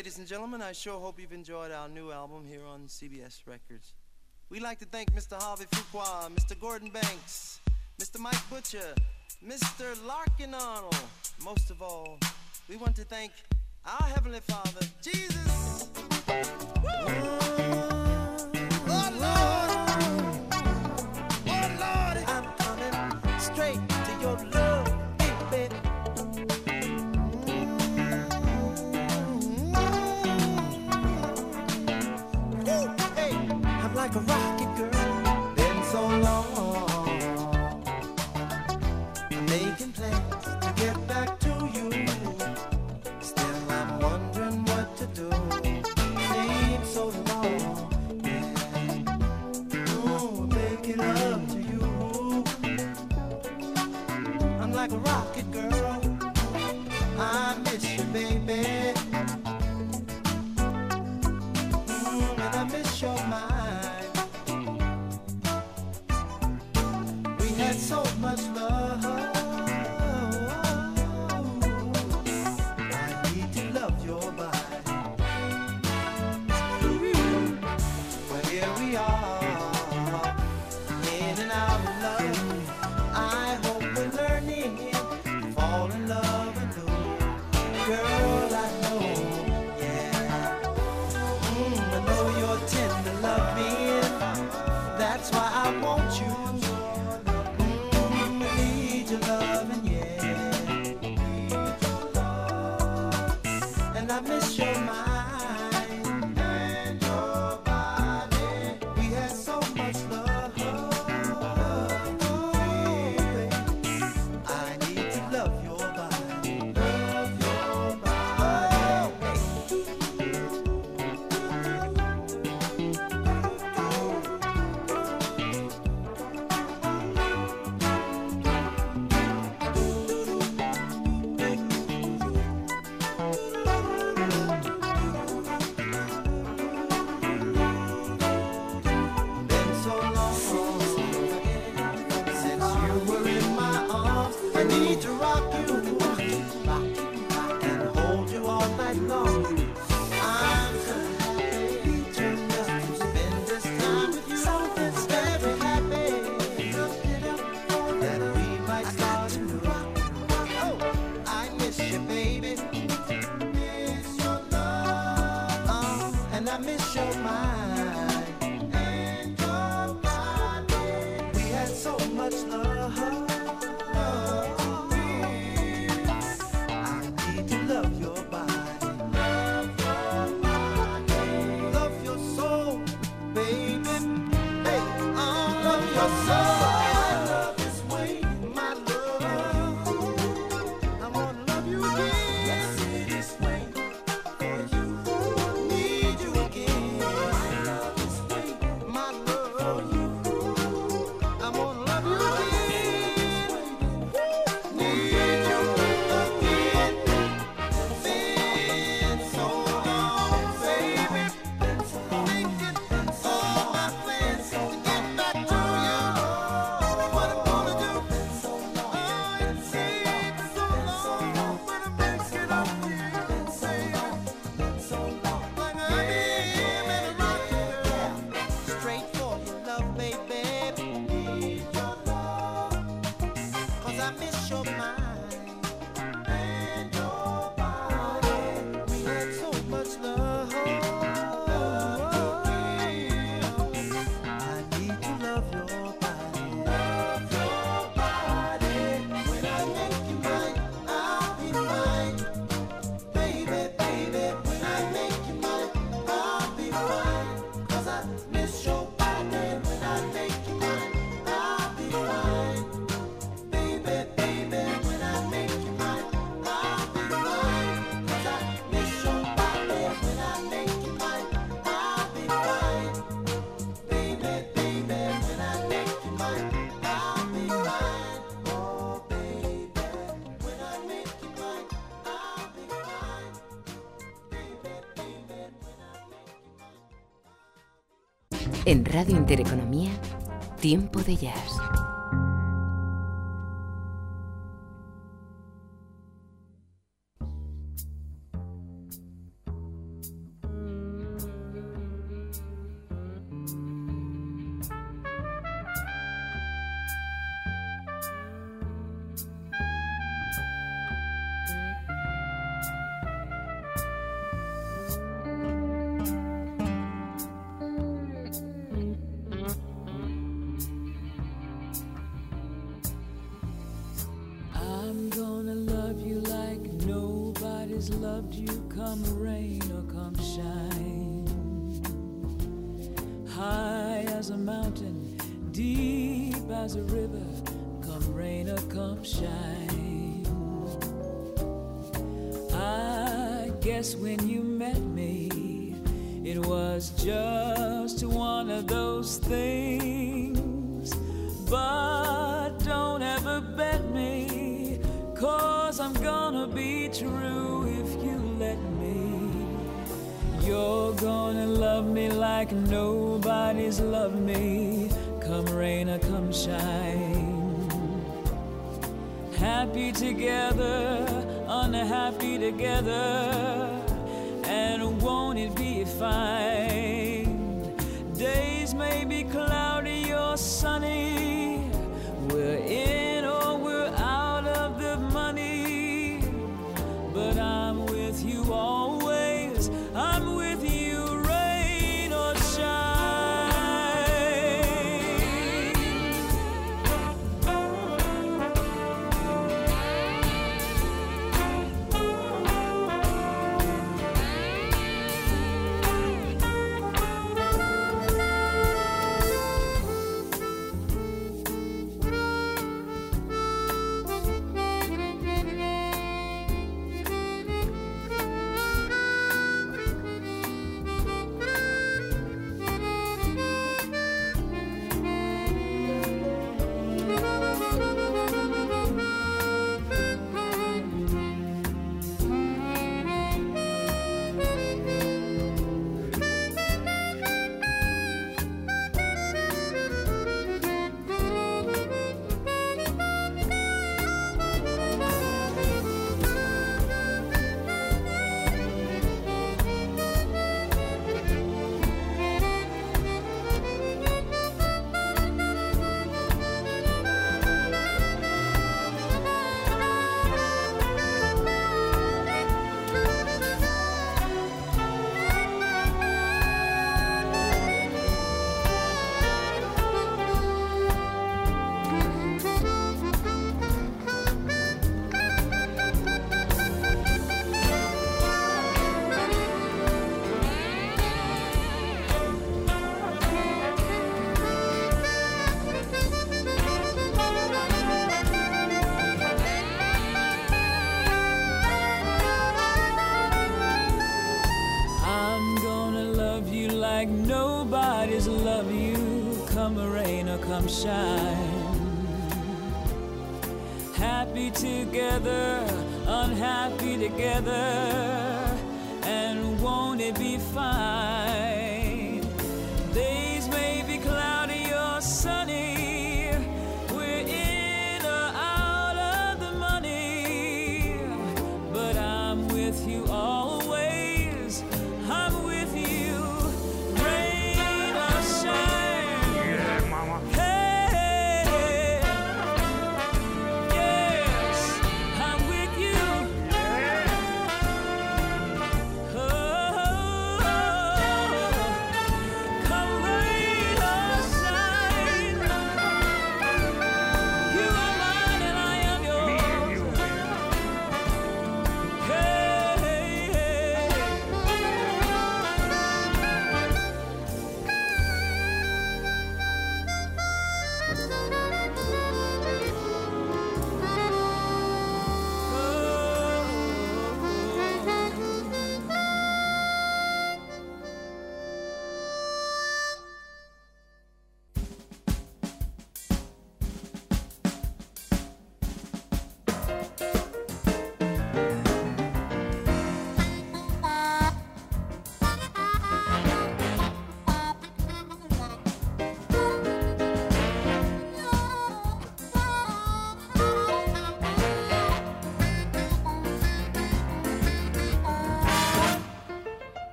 ladies and gentlemen, I sure hope you've enjoyed our new album here on CBS Records. We'd like to thank Mr. Harvey Fuqua, Mr. Gordon Banks, Mr. Mike Butcher, Mr. Larkin Arnold. Most of all, we want to thank our Heavenly Father, Jesus. Woo! like a rock En Radio Intereconomía, Tiempo de Jazz. Happy together, unhappy together. And won't it be fine? Days may be cloudy.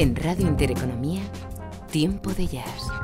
En Radio Intereconomía, Tiempo de Jazz.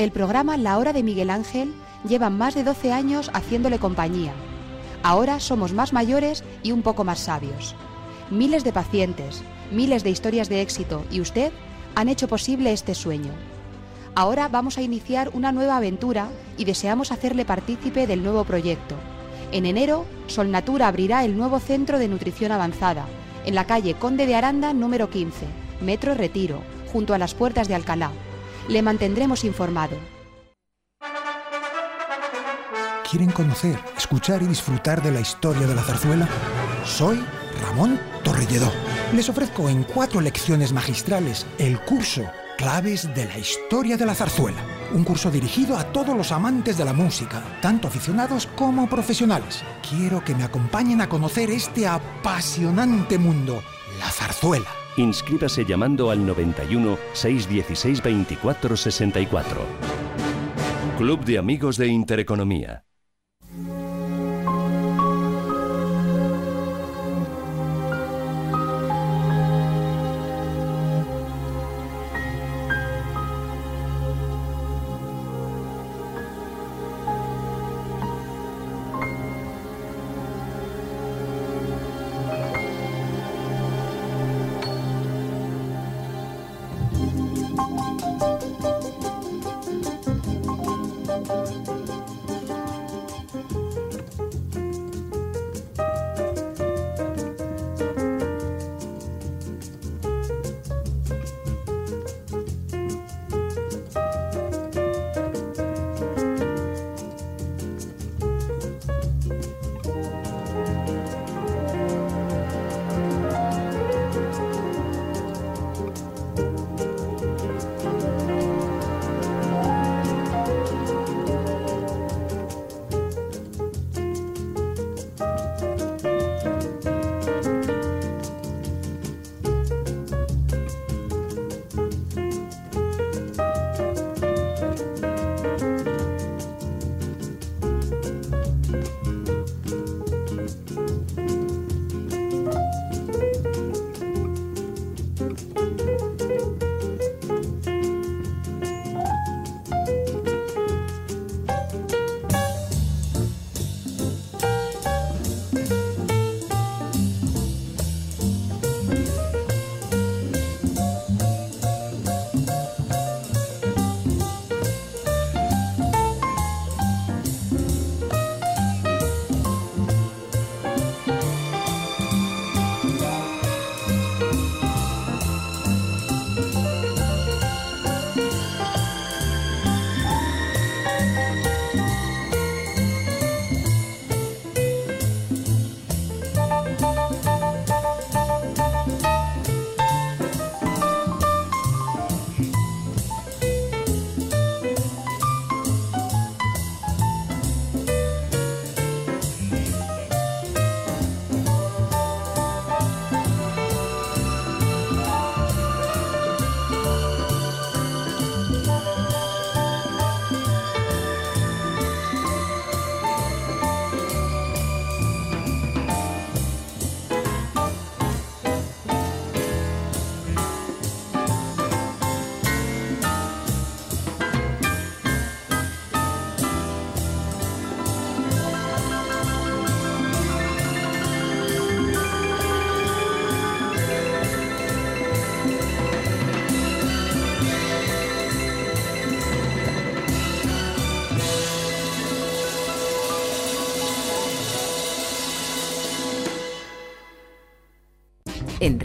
El programa La Hora de Miguel Ángel lleva más de 12 años haciéndole compañía. Ahora somos más mayores y un poco más sabios. Miles de pacientes, miles de historias de éxito y usted han hecho posible este sueño. Ahora vamos a iniciar una nueva aventura y deseamos hacerle partícipe del nuevo proyecto. En enero, Solnatura abrirá el nuevo centro de nutrición avanzada, en la calle Conde de Aranda número 15, Metro Retiro, junto a las puertas de Alcalá. Le mantendremos informado. ¿Quieren conocer, escuchar y disfrutar de la historia de la zarzuela? Soy Ramón Torrelledó. Les ofrezco en cuatro lecciones magistrales el curso Claves de la Historia de la Zarzuela. Un curso dirigido a todos los amantes de la música, tanto aficionados como profesionales. Quiero que me acompañen a conocer este apasionante mundo, la zarzuela. Inscríbase llamando al 91 616 24 64. Club de Amigos de Intereconomía.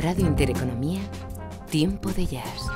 Radio Intereconomía, Tiempo de Jazz.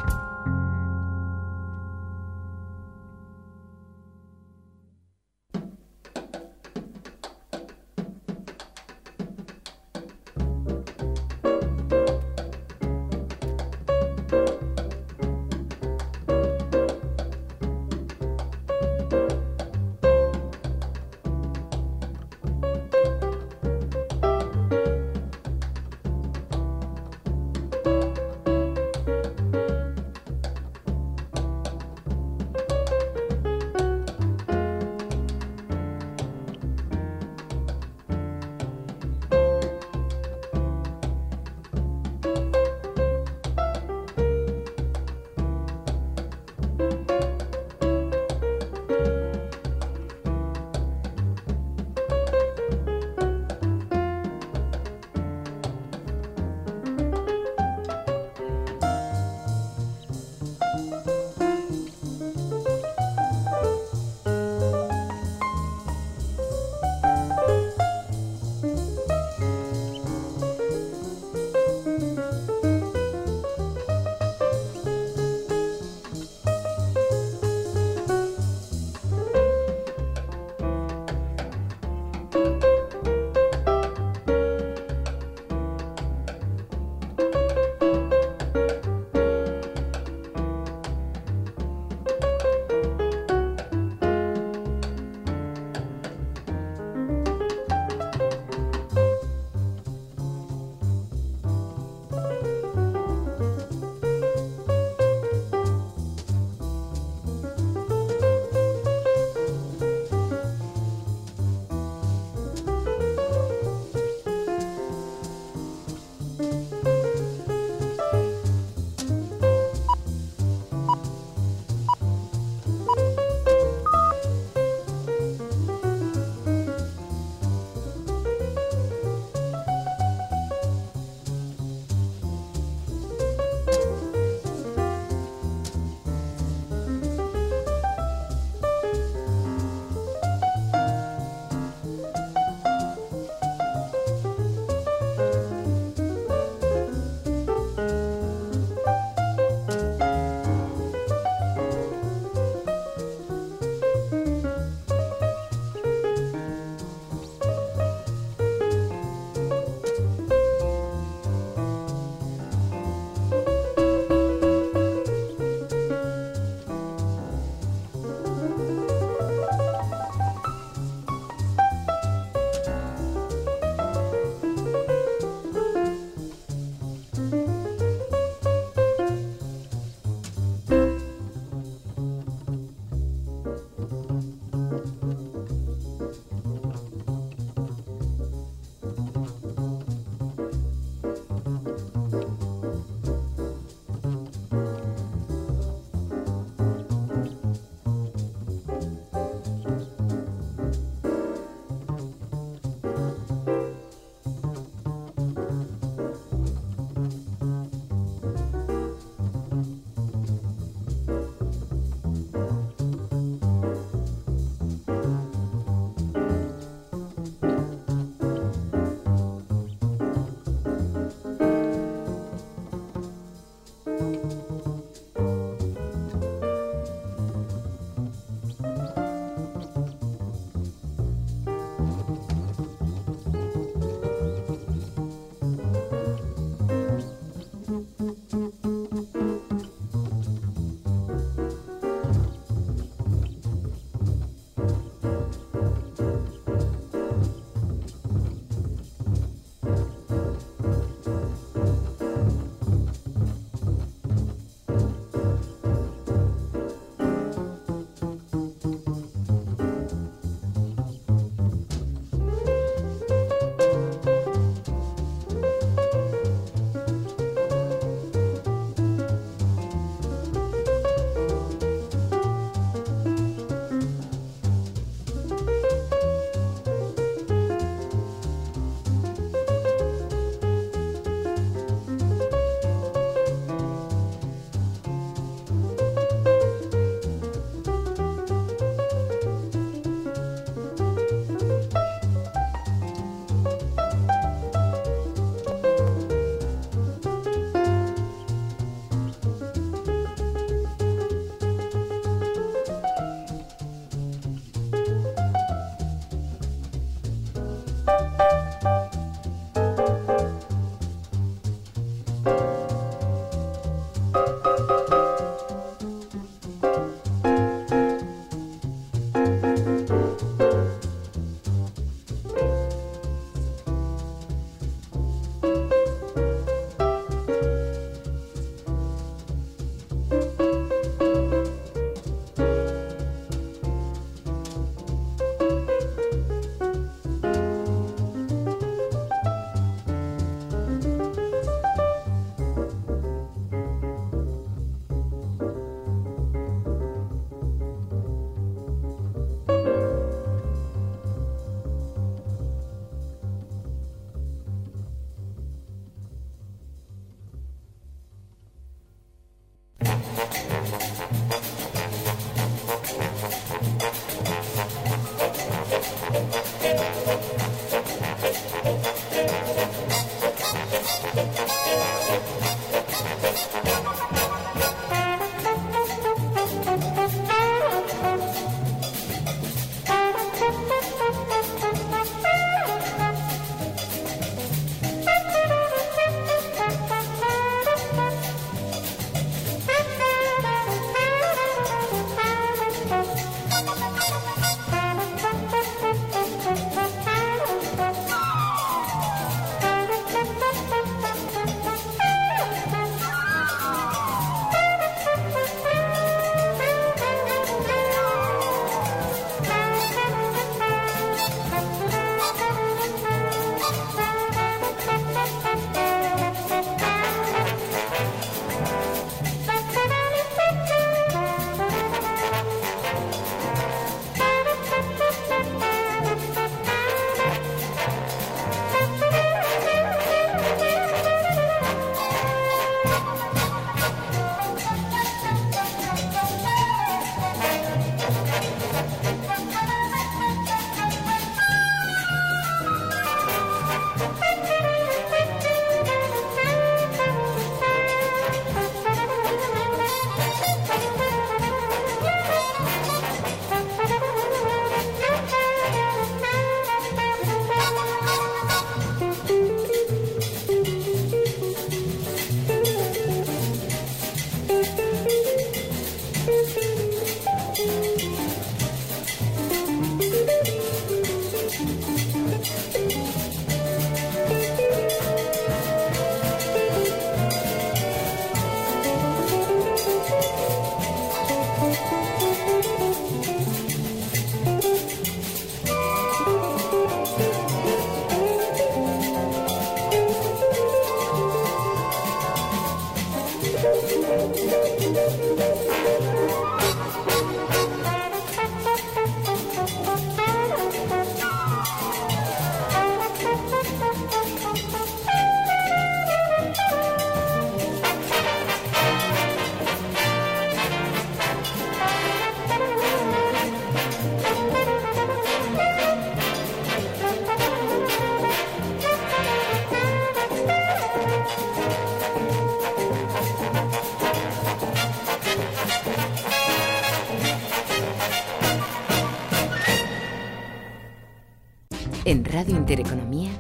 Radio Intereconomía,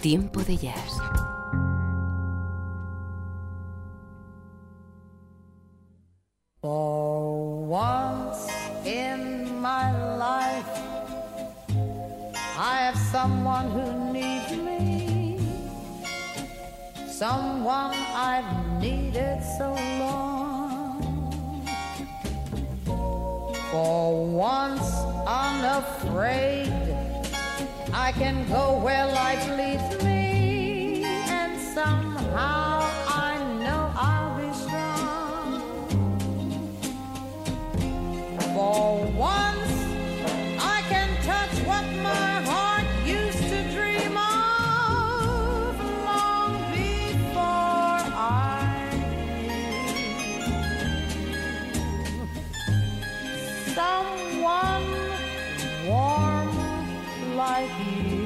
Tiempo de Jazz. Like you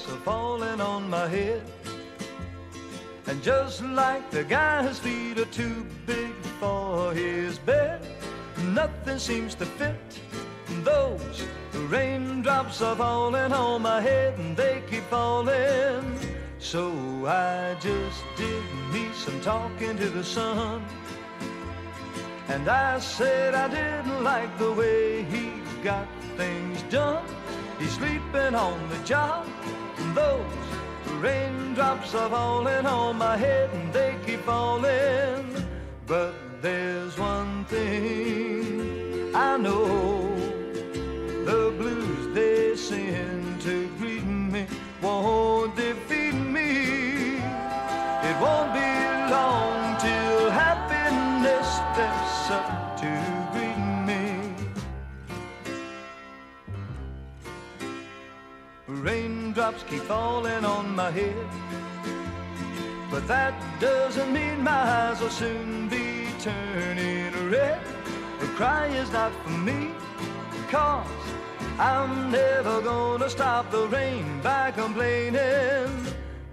Raindrops are falling on my head. And just like the guy, whose feet are too big for his bed. Nothing seems to fit. Those raindrops are falling on my head and they keep falling. So I just did me some talking to the sun. And I said I didn't like the way he got things done. He's sleeping on the job. Those raindrops are falling on my head and they keep falling. But there's one thing I know. The blues they send to greet me won't defeat Raindrops keep falling on my head. But that doesn't mean my eyes will soon be turning red. The cry is not for me, cause I'm never gonna stop the rain by complaining.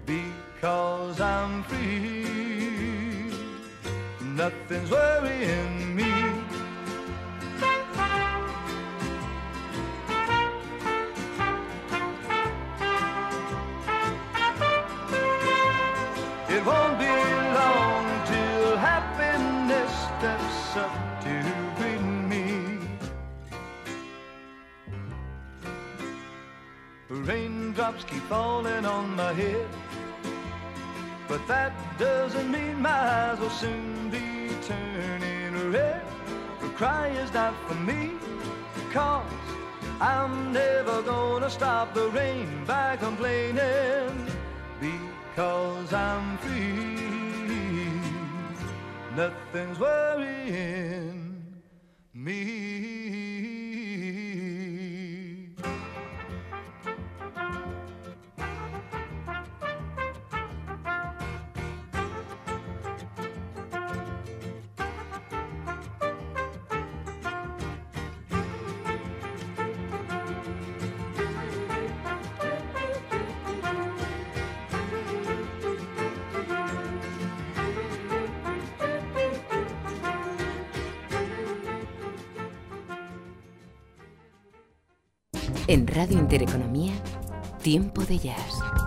Because I'm free, nothing's worrying me. Raindrops keep falling on my head, but that doesn't mean my eyes will soon be turning red. The cry is not for me, cause I'm never gonna stop the rain by complaining because I'm free. Nothing's worrying me. En Radio Intereconomía, Tiempo de Jazz.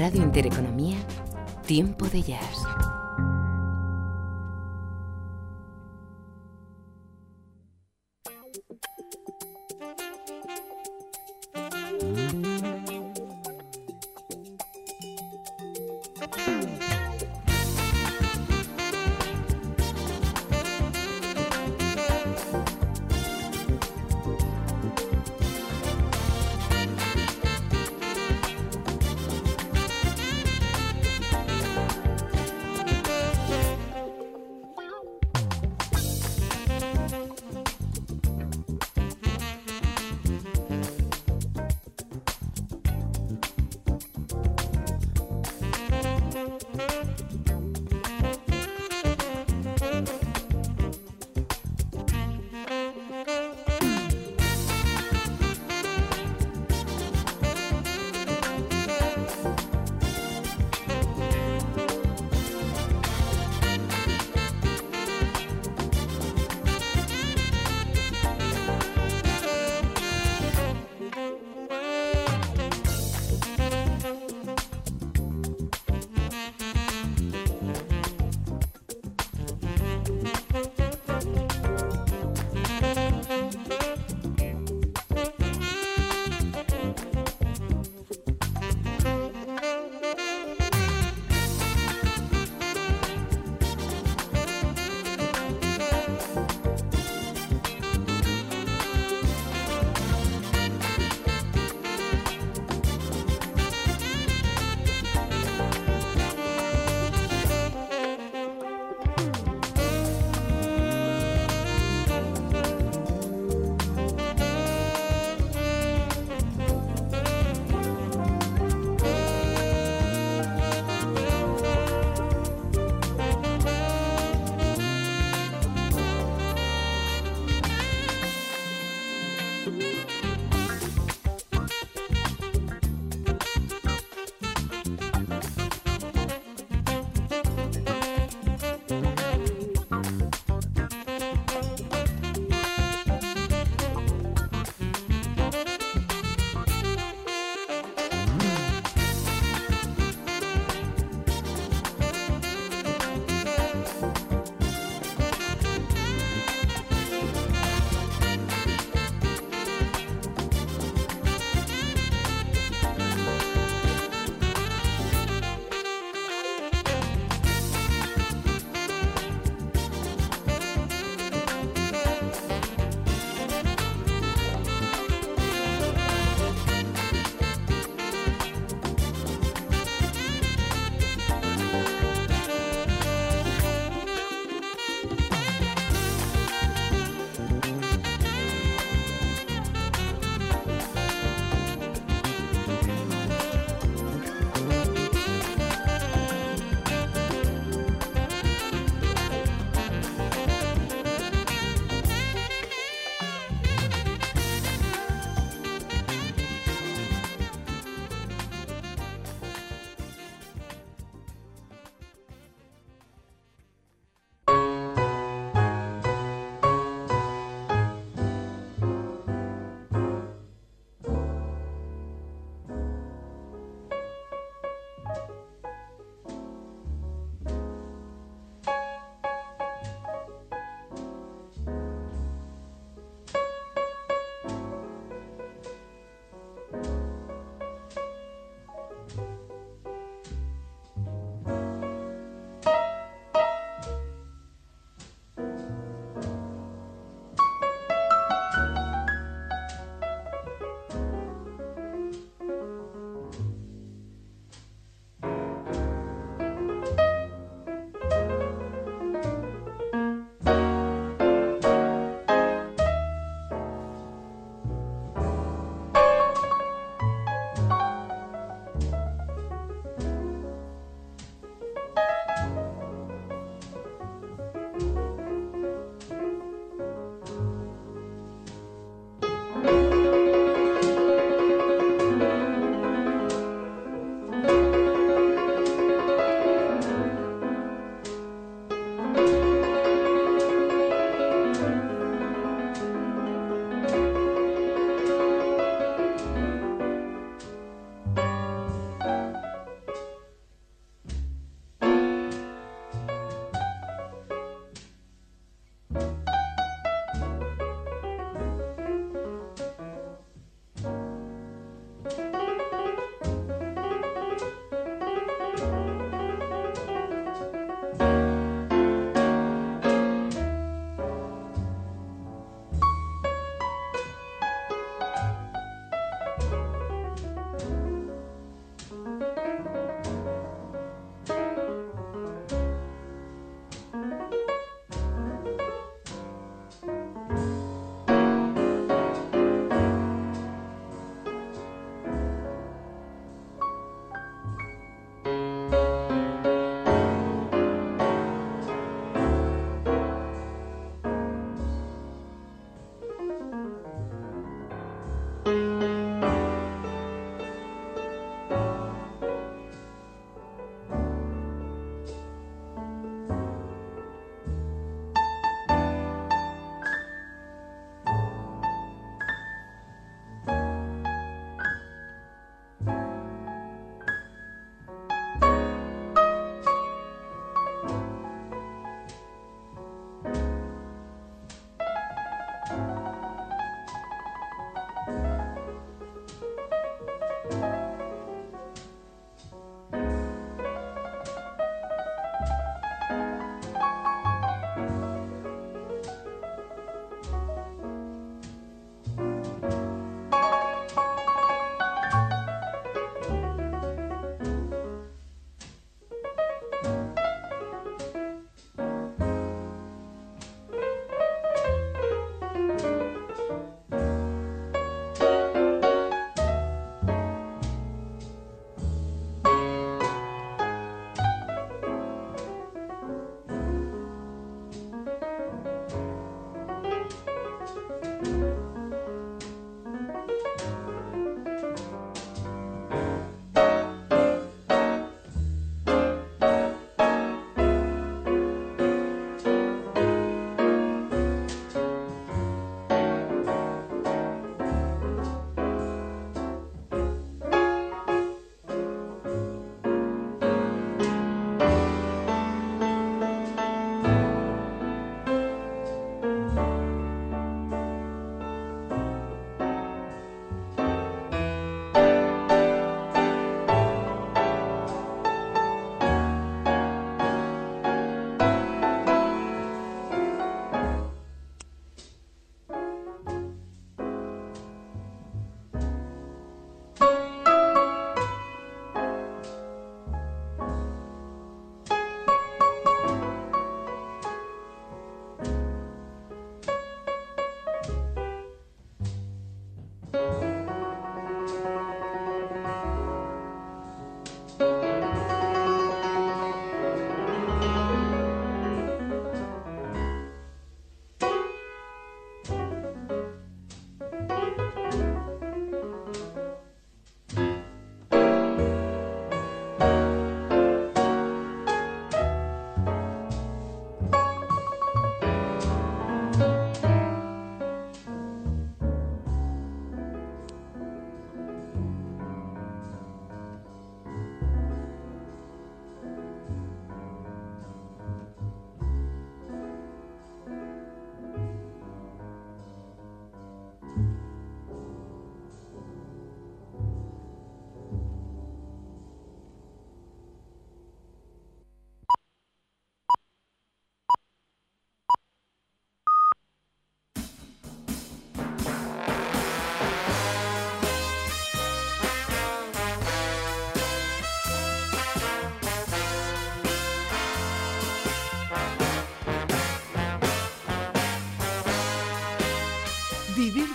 Radio Intereconomía, Tiempo de Jazz.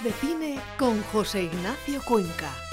De cine con José Ignacio Cuenca.